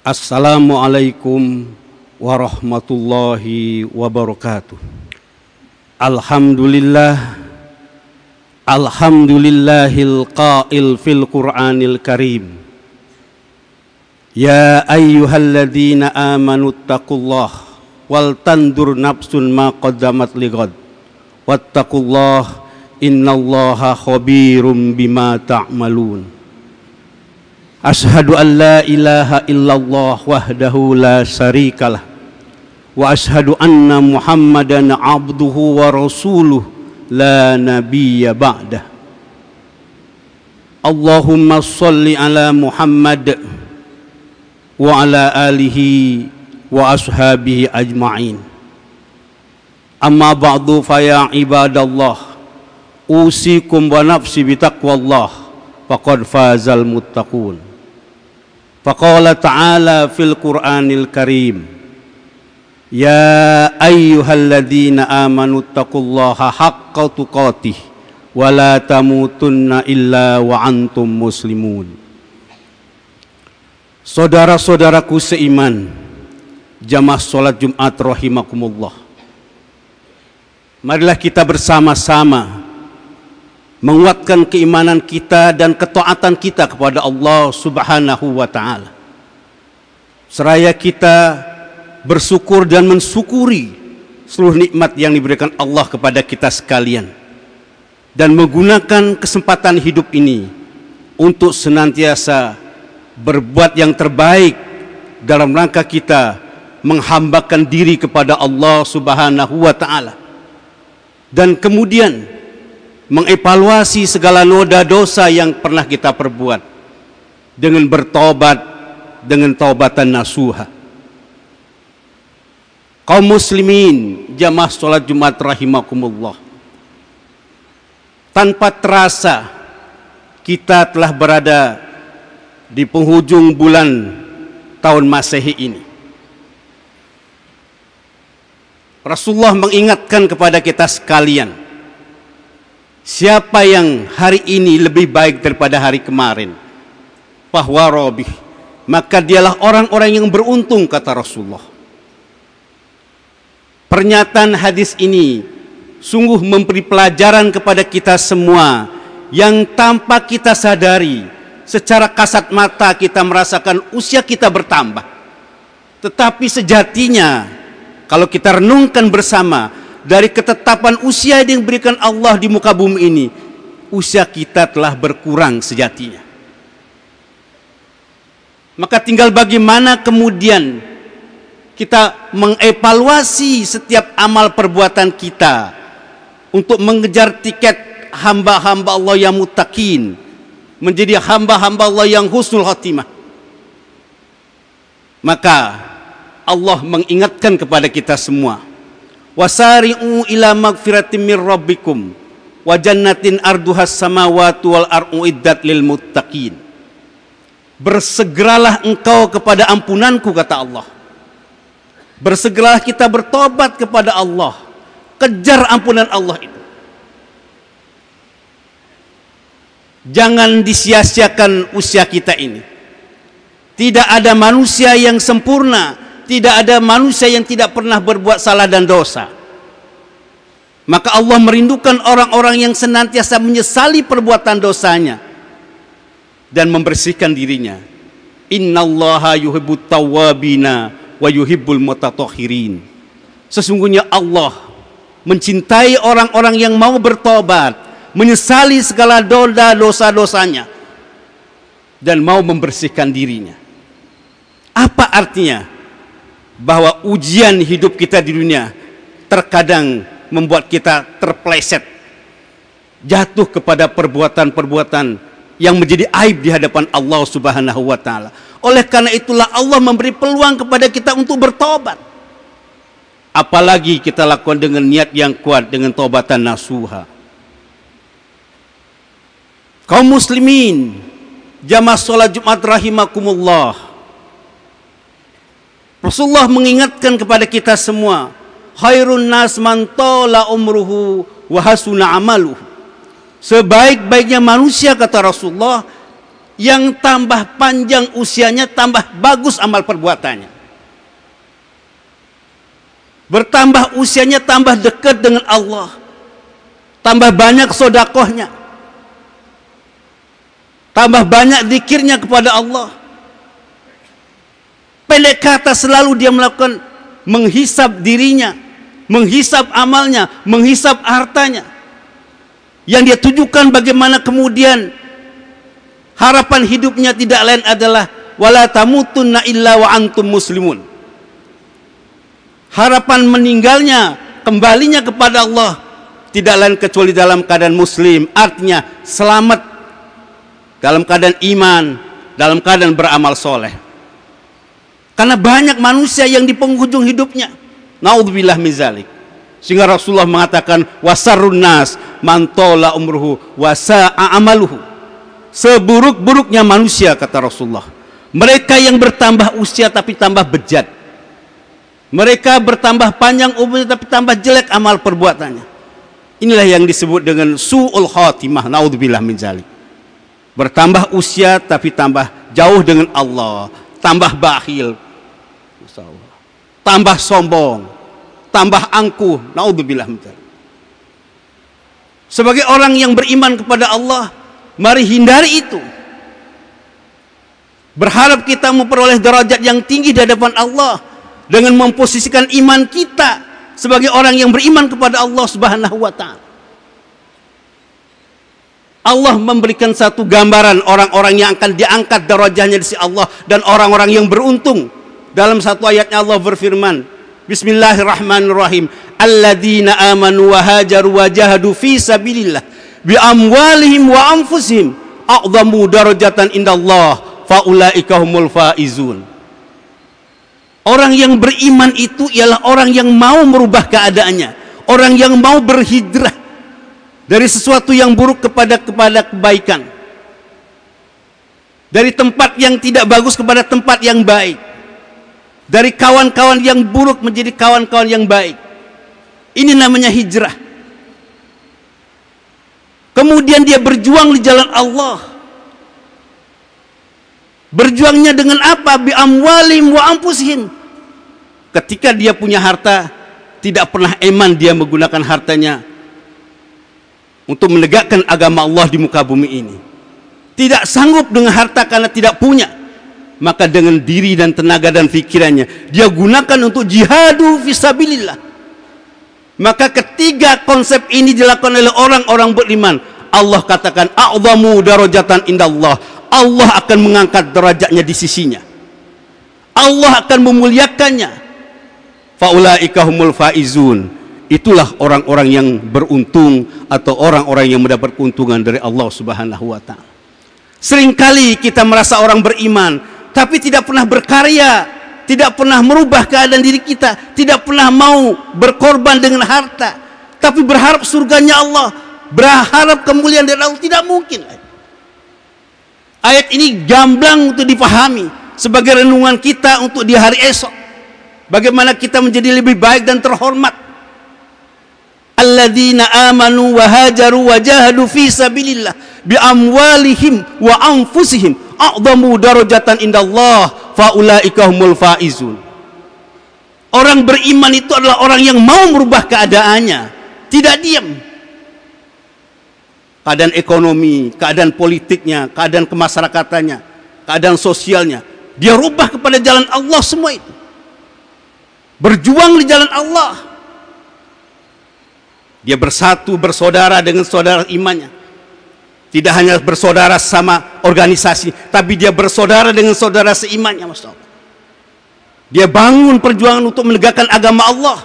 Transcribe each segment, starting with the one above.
Assalamualaikum warahmatullahi wabarakatuh. Alhamdulillah Alhamdulillahil qail fil Qur'anil Karim. Ya ayyuhalladzina amanu taqullah wal tandur nafsun ma qaddamat lighad. Wattaqullah innallaha khabirum bima ta'malun. Ashhadu an la ilaha illallah wahdahu la syarikalah wa ashhadu anna Muhammadan abduhu wa rasuluh la nabiyya ba'dah. Allahumma salli ala Muhammad wa ala alihi wa ashabihi ajma'in. Amma ba'du fa ya ibadallah usikum wa nafsi bitaqwallah faqad fazal muttaqun. Faqala ta'ala fil Qur'anil Karim Ya ayyuhalladzina amanu taqullaha haqqa tuqatih wa la tamutunna illa wa antum muslimun. Saudara-saudaraku seiman jamaah salat Jumat rahimakumullah. Marilah kita bersama-sama menguatkan keimanan kita dan ketaatan kita kepada Allah Subhanahu wa taala. Seraya kita bersyukur dan mensyukuri seluruh nikmat yang diberikan Allah kepada kita sekalian dan menggunakan kesempatan hidup ini untuk senantiasa berbuat yang terbaik dalam rangka kita menghambakan diri kepada Allah Subhanahu wa taala. Dan kemudian mengevaluasi segala noda dosa yang pernah kita perbuat dengan bertobat dengan taubatan nasuha. Kaum muslimin jamaah salat Jumat rahimakumullah. Tanpa terasa kita telah berada di penghujung bulan tahun Masehi ini. Rasulullah mengingatkan kepada kita sekalian Siapa yang hari ini lebih baik daripada hari kemarin? Bahwa Robi, maka dialah orang-orang yang beruntung kata Rasulullah. Pernyataan hadis ini sungguh memberi pelajaran kepada kita semua yang tanpa kita sadari secara kasat mata kita merasakan usia kita bertambah. Tetapi sejatinya kalau kita renungkan bersama dari ketetapan usia yang diberikan Allah di muka bumi ini, usia kita telah berkurang sejatinya. Maka tinggal bagaimana kemudian kita mengevaluasi setiap amal perbuatan kita untuk mengejar tiket hamba-hamba Allah yang mutakin menjadi hamba-hamba Allah yang husnul khatimah. Maka Allah mengingatkan kepada kita semua wasari'u ila magfiratin mir rabbikum wa jannatin arduhas samawati wal ardu iddat lil muttaqin. Bersegeralah engkau kepada ampunanku kata Allah. Bersegeralah kita bertobat kepada Allah. Kejar ampunan Allah itu. Jangan disia-siakan usia kita ini. Tidak ada manusia yang sempurna tidak ada manusia yang tidak pernah berbuat salah dan dosa. Maka Allah merindukan orang-orang yang senantiasa menyesali perbuatan dosanya dan membersihkan dirinya. Innallaha yuhibbut tawwabina wa yuhibbul mutatahhirin. Sesungguhnya Allah mencintai orang-orang yang mau bertobat, menyesali segala dosa dosa-dosanya dan mau membersihkan dirinya. Apa artinya? Bahwa ujian hidup kita di dunia terkadang membuat kita terpleset jatuh kepada perbuatan-perbuatan yang menjadi aib di hadapan Allah Subhanahu wa taala. Oleh karena itulah Allah memberi peluang kepada kita untuk bertobat. Apalagi kita lakukan dengan niat yang kuat dengan tobatan nasuha. Kaum muslimin, jamaah salat Jumat rahimakumullah. Rasulullah mengingatkan kepada kita semua, khairun nas man tala umruhu wa hasuna amaluhu. Sebaik-baiknya manusia kata Rasulullah yang tambah panjang usianya tambah bagus amal perbuatannya. Bertambah usianya tambah dekat dengan Allah. Tambah banyak sodakohnya. Tambah banyak dikirnya kepada Allah. Pendek kata selalu dia melakukan menghisap dirinya, menghisap amalnya, menghisap hartanya. Yang dia tujukan bagaimana kemudian harapan hidupnya tidak lain adalah wala tamutunna illa wa antum muslimun. Harapan meninggalnya, kembalinya kepada Allah tidak lain kecuali dalam keadaan muslim, artinya selamat dalam keadaan iman, dalam keadaan beramal soleh. Karena banyak manusia yang di penghujung hidupnya. Naudzubillah min. Sehingga Rasulullah mengatakan wasarun nas mantola umruhu wasa'a amaluhu. Seburuk-buruknya manusia kata Rasulullah. Mereka yang bertambah usia tapi tambah bejat. Mereka bertambah panjang umurnya tapi tambah jelek amal perbuatannya. Inilah yang disebut dengan su'ul khatimah naudzubillah min zalik. Bertambah usia tapi tambah jauh dengan Allah tambah bakhil tambah sombong tambah angkuh naudzubillah sebagai orang yang beriman kepada Allah Mari hindari itu. Berharap kita memperoleh derajat yang tinggi di hadapan Allah dengan memposisikan iman kita sebagai orang yang beriman kepada Allah Subhanahu wa taala. Allah memberikan satu gambaran orang-orang yang akan diangkat derajatnya di sisi Allah dan orang-orang yang beruntung. Dalam satu ayatnya Allah berfirman, Bismillahirrahmanirrahim. Alladzina amanu wa hajaru wa jahadu fi sabilillah bi amwalihim wa anfusihim a'zamu darajatan indallah faulaika humul faizun Orang yang beriman itu ialah orang yang mau merubah keadaannya, orang yang mau berhijrah dari sesuatu yang buruk kepada kepada kebaikan. Dari tempat yang tidak bagus kepada tempat yang baik. Dari kawan-kawan yang buruk menjadi kawan-kawan yang baik. Ini namanya hijrah. Kemudian dia berjuang di jalan Allah. Berjuangnya dengan apa? Bi amwalim wa ampusihim. Ketika dia punya harta, tidak pernah eman dia menggunakan hartanya untuk menegakkan agama Allah di muka bumi ini. Tidak sanggup dengan harta karena tidak punya. Maka dengan diri dan tenaga dan pikirannya dia gunakan untuk jihadu fisabilillah maka ketiga konsep ini dilakukan oleh orang-orang beriman. Allah katakan a'zamu darajatan indallah. Allah akan mengangkat derajatnya di sisinya. Allah akan memuliakannya. Faulaika humul faizun. Itulah orang-orang yang beruntung atau orang-orang yang mendapat keuntungan dari Allah Subhanahu wa taala. Seringkali kita merasa orang beriman tapi tidak pernah berkarya tidak pernah merubah keadaan diri kita, tidak pernah mau berkorban dengan harta, tapi berharap surganya Allah, berharap kemuliaan dari Allah tidak mungkin. Ayat ini gamblang untuk dipahami sebagai renungan kita untuk di hari esok. Bagaimana kita menjadi lebih baik dan terhormat. Alladzina amanu wa hajaru wa jahadu fi sabilillah bi amwalihim wa anfusihim a'zamu darajatan indallah faulaika humul faizun. Orang beriman itu adalah orang yang mau merubah keadaannya. Tidak diam. Keadaan ekonomi keadaan politiknya keadaan kemasyarakatannya keadaan sosialnya. Dia rubah kepada jalan Allah semua itu. Berjuang di jalan Allah. Dia bersatu bersaudara dengan saudara imannya tidak hanya bersaudara sama organisasi, tapi dia bersaudara dengan saudara seimannya, Masya Allah. Dia bangun perjuangan untuk menegakkan agama Allah.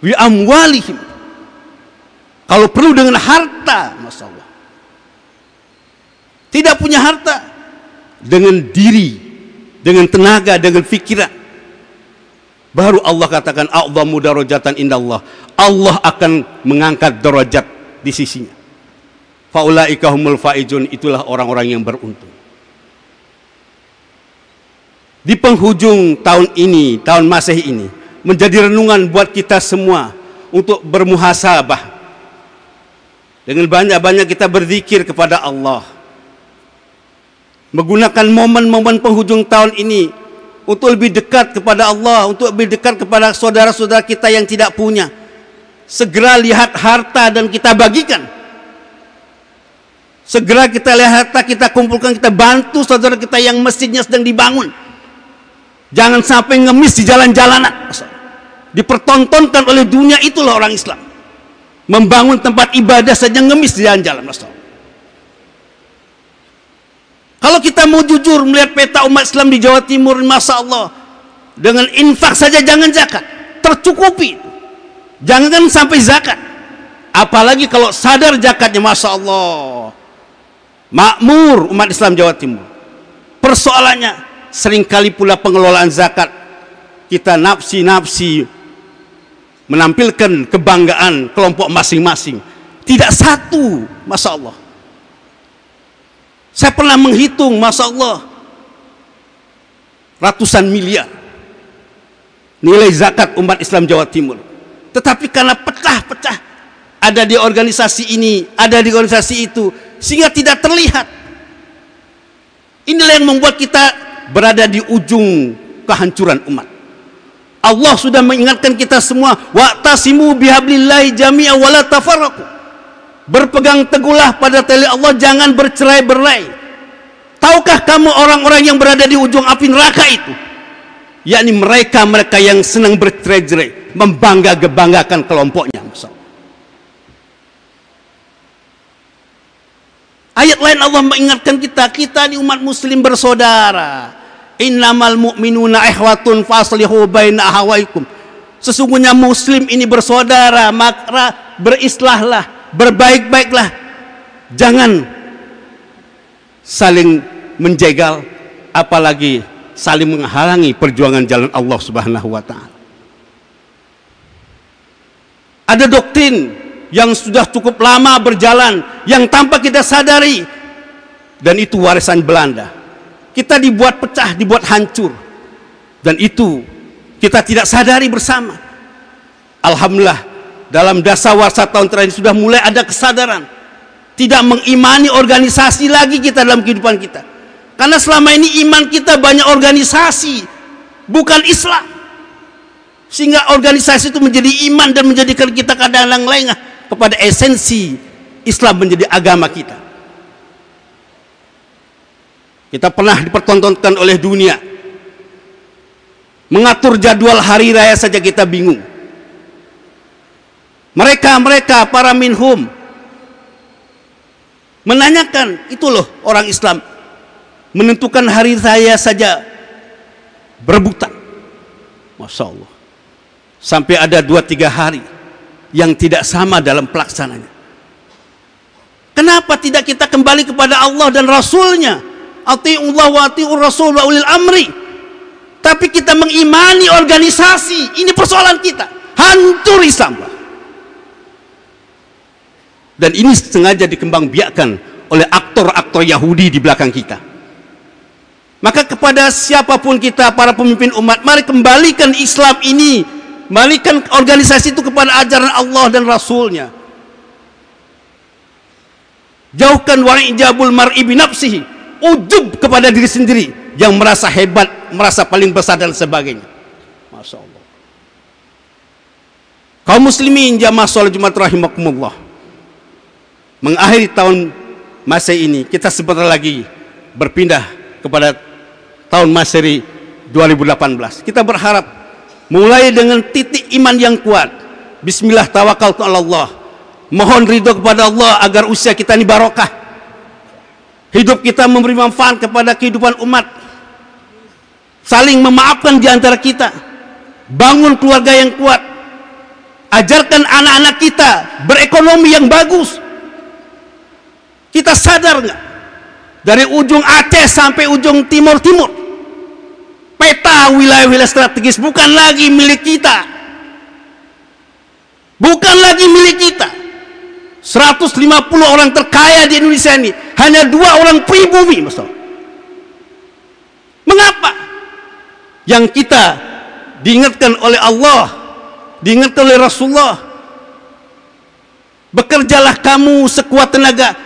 Wi amwalihim. Kalau perlu dengan harta, Masya Allah. Tidak punya harta. Dengan diri, dengan tenaga, dengan fikiran. Baru Allah katakan, A'zamu darajatan indallah. Allah akan mengangkat derajat di sisinya faulaika humul faizun itulah orang-orang yang beruntung di penghujung tahun ini tahun Masehi ini menjadi renungan buat kita semua untuk bermuhasabah dengan banyak-banyak kita berzikir kepada Allah menggunakan momen-momen penghujung tahun ini untuk lebih dekat kepada Allah, untuk lebih dekat kepada saudara-saudara kita yang tidak punya. Segera lihat harta dan kita bagikan. Segera kita lihat harta, kita kumpulkan, kita bantu saudara kita yang masjidnya sedang dibangun. Jangan sampai ngemis di jalan-jalanan. Dipertontonkan oleh dunia itulah orang Islam. Membangun tempat ibadah saja ngemis di jalan-jalan. Kalau kita mau jujur melihat peta umat Islam di Jawa Timur, Masya Allah. Dengan infak saja jangan zakat. Tercukupi. Jangan sampai zakat. Apalagi kalau sadar zakatnya, Masya Allah. Makmur umat Islam Jawa Timur. Persoalannya, sering kali pula pengelolaan zakat. Kita nafsi-nafsi menampilkan kebanggaan kelompok masing-masing. Tidak satu, Masya Allah saya pernah menghitung, Masya Allah, ratusan miliar nilai zakat umat Islam Jawa Timur. Tetapi karena pecah-pecah, ada di organisasi ini, ada di organisasi itu, sehingga tidak terlihat. Inilah yang membuat kita berada di ujung kehancuran umat. Allah sudah mengingatkan kita semua, wa'tasimu bihablillahi jami'a wala tafarraqu. Berpegang teguhlah pada tali Allah, jangan bercerai-berai. Tahukah kamu orang-orang yang berada di ujung api neraka itu? Yakni mereka-mereka yang senang bercerai-berai, membangga-gebanggakan kelompoknya. Ayat lain Allah mengingatkan kita, kita di umat muslim bersaudara. Innamal mu'minuna ihwatun faslihu baina ahawaikum. Sesungguhnya muslim ini bersaudara, maka berislahlah berbaik-baiklah jangan saling menjegal apalagi saling menghalangi perjuangan jalan Allah Subhanahu wa taala. Ada doktrin yang sudah cukup lama berjalan yang tanpa kita sadari dan itu warisan Belanda. Kita dibuat pecah, dibuat hancur. Dan itu kita tidak sadari bersama. Alhamdulillah dalam dasar warsa tahun terakhir sudah mulai ada kesadaran tidak mengimani organisasi lagi kita dalam kehidupan kita karena selama ini iman kita banyak organisasi bukan Islam sehingga organisasi itu menjadi iman dan menjadikan kita kadang-kadang lengah kepada esensi Islam menjadi agama kita. Kita pernah dipertontonkan oleh dunia. Mengatur jadwal hari raya saja kita bingung. Mereka-mereka para minhum menanyakan itu loh orang Islam menentukan hari saya saja berebutan Masya Allah. Sampai ada dua tiga hari yang tidak sama dalam pelaksananya. Kenapa tidak kita kembali kepada Allah dan Rasulnya? Ati'ullah wa ati'ur rasul wa ulil amri. Tapi kita mengimani organisasi. Ini persoalan kita. Hancur Islam. Dan ini sengaja dikembang biakkan oleh aktor-aktor Yahudi di belakang kita. Maka kepada siapa pun kita, para pemimpin umat, mari kembalikan Islam ini, kembalikan organisasi itu kepada ajaran Allah dan Rasulnya. Jauhkan wa'ijabul mar'i binafsihi, ujub kepada diri sendiri, yang merasa hebat, merasa paling besar dan sebagainya. Masya Allah. Kaum muslimin jamaah sholat Jumat rahimakumullah mengakhiri tahun Masehi ini kita sebentar lagi berpindah kepada tahun Masehi 2018 kita berharap mulai dengan titik iman yang kuat. Bismillah tawakal Allah. Mohon ridho kepada Allah agar usia kita ini barokah. Hidup kita memberi manfaat kepada kehidupan umat. Saling memaafkan di antara kita. Bangun keluarga yang kuat. Ajarkan anak-anak kita berekonomi yang bagus. Kita sadar nggak? Dari ujung Aceh sampai ujung timur-timur. Peta wilayah-wilayah strategis bukan lagi milik kita. Bukan lagi milik kita. 150 orang terkaya di Indonesia ini hanya dua orang pribumi, Mas. Mengapa? Yang kita diingatkan oleh Allah, diingatkan oleh Rasulullah. Bekerjalah kamu sekuat tenaga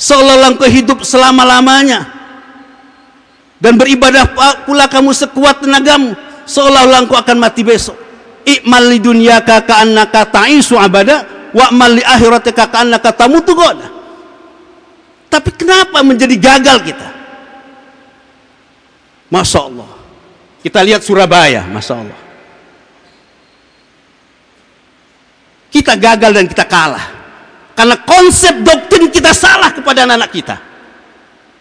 seolah-olah hidup selama-lamanya dan beribadah pula kamu sekuat tenagamu. Seolah-olah engkau akan mati besok. I'mal li dunyaka ka'annaka ta'isu abada wa'mal li akhiratika ka'annaka tamutu goda tapi kenapa menjadi gagal kita? Masya Allah. Kita lihat Surabaya Masya Allah. Kita gagal dan kita kalah. Karena konsep doktrin kita salah kepada anak-anak kita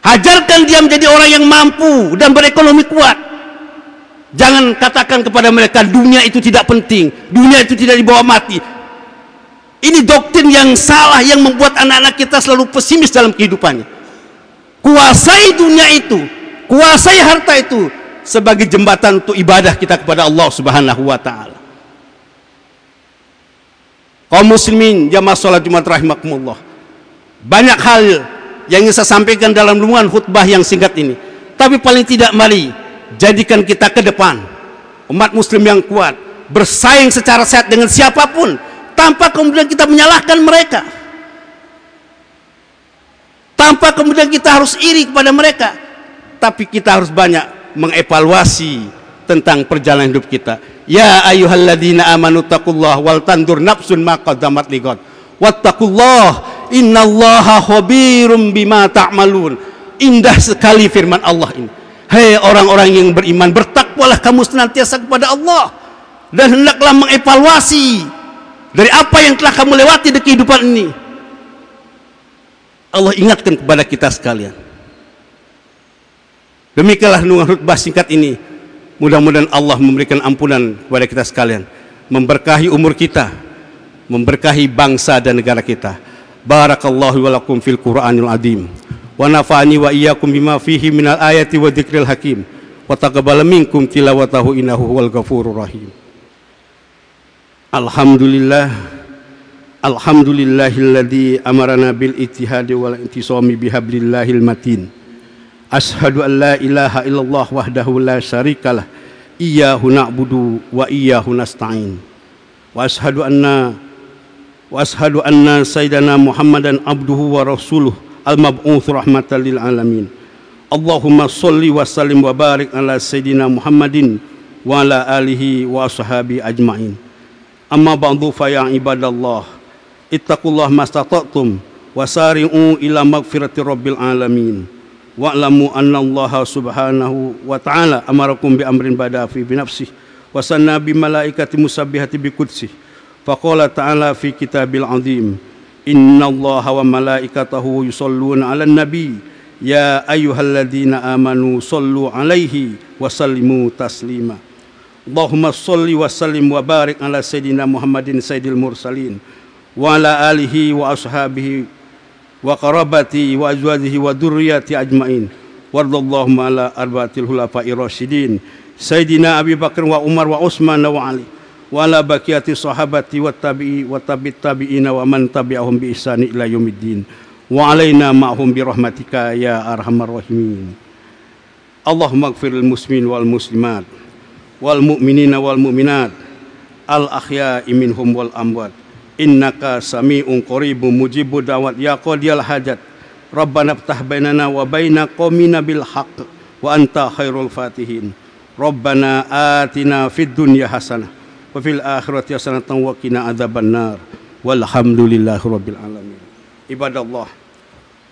hajarkan dia menjadi orang yang mampu dan berekonomi kuat. Jangan katakan kepada mereka dunia itu tidak penting dunia itu tidak dibawa mati. Ini doktrin yang salah yang membuat anak-anak kita selalu pesimis dalam kehidupannya. Kuasai dunia itu kuasai harta itu sebagai jembatan untuk ibadah kita kepada Allah subhanahu wa ta'ala. Kaum muslimin jamaah salat Jumat rahimakumullah. Banyak hal yang ingin saya sampaikan dalam lumuan khutbah yang singkat ini. Tapi paling tidak mari jadikan kita ke depan umat muslim yang kuat, bersaing secara sehat dengan siapa pun tanpa kemudian kita menyalahkan mereka. Tanpa kemudian kita harus iri kepada mereka, tapi kita harus banyak mengevaluasi tentang perjalanan hidup kita Ya ayyuhalladzina amanu taqullaha wal tandur nafsun ma qaddamat liqad. Wattaqullaha innallaha khabirum bima ta'malun. Indah sekali firman Allah ini. Hei orang-orang yang beriman, bertakwalah kamu senantiasa kepada Allah dan hendaklah mengevaluasi dari apa yang telah kamu lewati di kehidupan ini. Allah ingatkan kepada kita sekalian. Demikianlah nungan khutbah singkat ini Mudah-mudahan Allah memberikan ampunan kepada kita sekalian, memberkahi umur kita, memberkahi bangsa dan negara kita. Barakallahu wa lakum fil Qur'anil azim. Wa nafa'ani wa iyyakum bima fihi minal ayati wa dzikril hakim. Wa taqabbal minkum tilawatahu innahu huwal ghafurur rahim. Alhamdulillah Alhamdulillahilladzi amarana bil ittihadi wal intisami bihablillahil matin. Ashhadu an la ilaha illallah wahdahu la syarikalah Iyyahu na'budu wa iyyahu nasta'in Wa ashhadu anna Wa ashhadu anna sayyidana Muhammadan abduhu wa rasuluh Al-mab'uth rahmatan lil alamin Allahumma salli wa sallim wa barik ala sayyidina Muhammadin Wa ala alihi wa ashabi ajma'in Amma ba'du fa ya ibadallah Ittaqullah mastata'tum Wasari'u ila magfirati rabbil alamin wa'lamu anna Allah subhanahu wa ta'ala amarakum bi amrin bada fi bi nafsih wa sanna bi malaikati musabbihati bi qudsi faqala ta'ala fi kitabil azim inna Allah wa malaikatahu yusalluna 'alan nabi ya ayyuhalladzina amanu sallu 'alaihi wa sallimu taslima Allahumma salli wa sallim wa barik ala sayyidina Muhammadin sayyidil mursalin wa ala alihi wa ashabihi وعلى بقية الصحابة والتابعي وتابع التابعين ومن تبعهم بإحسان إلى يوم الدين. وعلينا معهم برحمتك يا أرحم الراحمين. اللهم اغفر المسلمين والمسلمات والمؤمنين والمؤمنات الأخياء منهم والأموات. إنك سميع قريب مجيب دعوات. يا قاضي الحاجات. ربنا افتح بيننا وبين قومنا بالحق وأنت خير الفاتحين. ربنا آتنا في الدنيا حسنة wal muslimat wal mu'minina wal mu'minat al ahya'i minhum wal amwat innaka sami'un qaribun mujibu da'wat ya qadiyal hajat rabbana ftah bainana wa baina qaumina bil haqq wa anta khairul fatihin rabbana atina fid dunya hasanah wa fil akhirati hasanah wa qina adzabannar. Walhamdulillahi rabbil alamin. Ibadallah.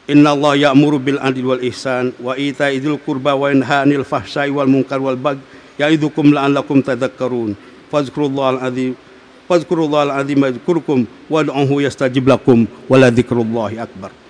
Inna Allah ya'muru bil adli wal ihsan wa ita'i dzil qurba wa yanha 'anil fahsya'i wal munkar wal baghi ya'idzukum la'allakum tadhakkarun. Fadhkurullahal azim. Fazkurullahal azim yadhkurkum wad'uhu yastajib lakum dzikrullahi akbar